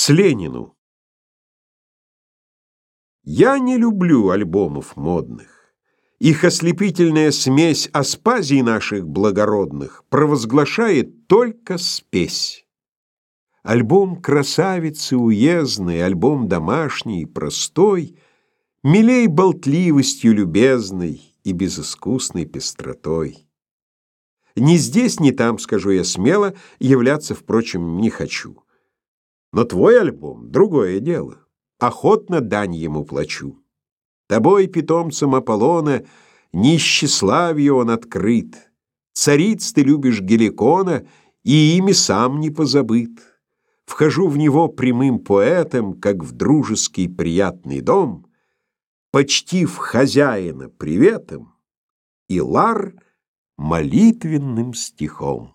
С Ленину. Я не люблю альбомов модных. Их ослепительная смесь аспазий наших благородных провозглашает только спесь. Альбом красавицы уездной, альбом домашний, простой, Милей болтливостью любезной и безыскусной пестротой. Ни здесь, ни там, скажу я смело, являться, впрочем, не хочу. Но твой альбом — другое дело. Охотно дань ему плачу. Тобой, питомцем Аполлона, нищеславью он открыт. Цариц ты любишь Геликона, и ими сам не позабыт. Вхожу в него прямым поэтом, как в дружеский приятный дом, почтив хозяина приветом и лар молитвенным стихом.